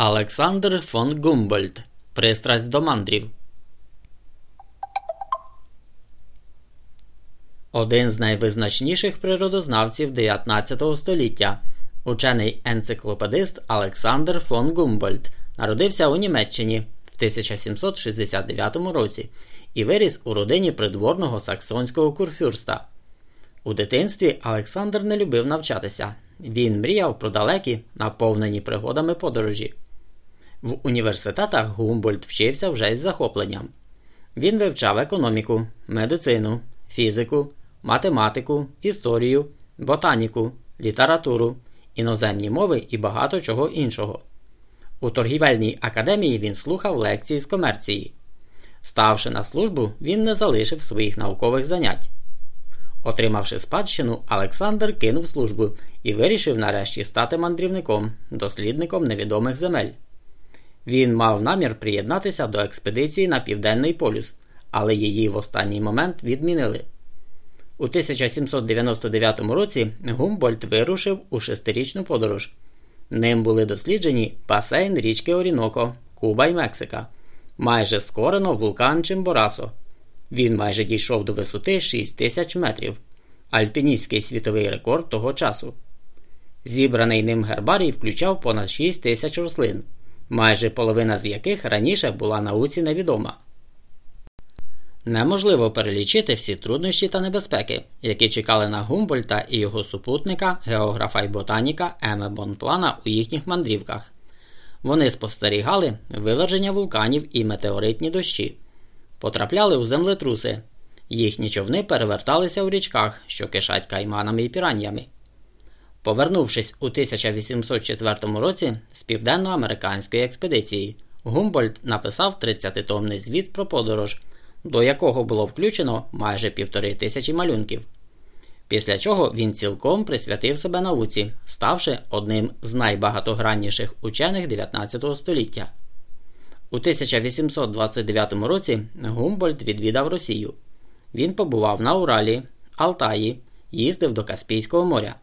Олександр фон Гумбольд Пристрасть до мандрів. Один з найвизначніших природознавців 19 століття, учений енциклопедист Олександр фон Гумбольд, народився у Німеччині в 1769 році і виріс у родині придворного саксонського курфюрста. У дитинстві Олександр не любив навчатися. Він мріяв про далекі, наповнені пригодами подорожі. В університетах Гумбольд вчився вже із захопленням. Він вивчав економіку, медицину, фізику, математику, історію, ботаніку, літературу, іноземні мови і багато чого іншого. У торгівельній академії він слухав лекції з комерції. Ставши на службу, він не залишив своїх наукових занять. Отримавши спадщину, Олександр кинув службу і вирішив нарешті стати мандрівником, дослідником невідомих земель. Він мав намір приєднатися до експедиції на Південний полюс, але її в останній момент відмінили. У 1799 році Гумбольд вирушив у шестирічну подорож. Ним були досліджені басейн річки Оріноко, Куба і Мексика. Майже скорено вулкан Чимборасо. Він майже дійшов до висоти 6 тисяч метрів, альпіністський світовий рекорд того часу. Зібраний ним гербарій включав понад 6 тисяч рослин майже половина з яких раніше була науці невідома. Неможливо перелічити всі труднощі та небезпеки, які чекали на Гумбольта і його супутника, географа і ботаніка Еме Бонплана у їхніх мандрівках. Вони спостерігали виверження вулканів і метеоритні дощі, потрапляли у землетруси, їхні човни переверталися у річках, що кишать кайманами і піраннями. Повернувшись у 1804 році з південноамериканської експедиції, Гумбольд написав 30-томний звіт про подорож, до якого було включено майже півтори тисячі малюнків. Після чого він цілком присвятив себе науці, ставши одним з найбагатогранніших учених 19 століття. У 1829 році Гумбольд відвідав Росію. Він побував на Уралі, Алтаї, їздив до Каспійського моря.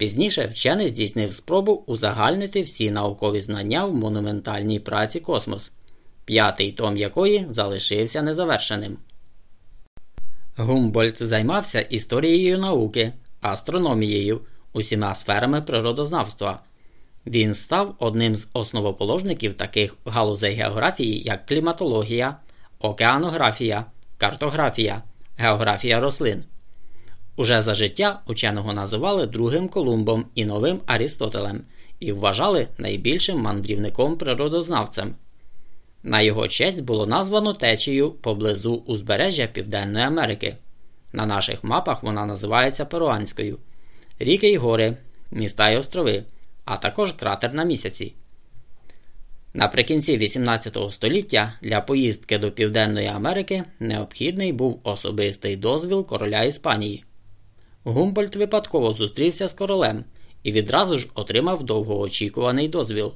Пізніше вчений здійснив спробу узагальнити всі наукові знання в монументальній праці Космос, п'ятий том якої залишився незавершеним. Гумбольд займався історією науки, астрономією, усіма сферами природознавства. Він став одним з основоположників таких галузей географії, як кліматологія, океанографія, картографія, географія рослин. Уже за життя ученого називали другим Колумбом і новим Арістотелем і вважали найбільшим мандрівником природознавцем. На його честь було названо течію поблизу узбережжя Південної Америки. На наших мапах вона називається Перуанською, ріки й гори, міста й острови, а також кратер на місяці. Наприкінці 18 століття для поїздки до Південної Америки необхідний був особистий дозвіл короля Іспанії. Гумбольд випадково зустрівся з королем і відразу ж отримав довгоочікуваний дозвіл.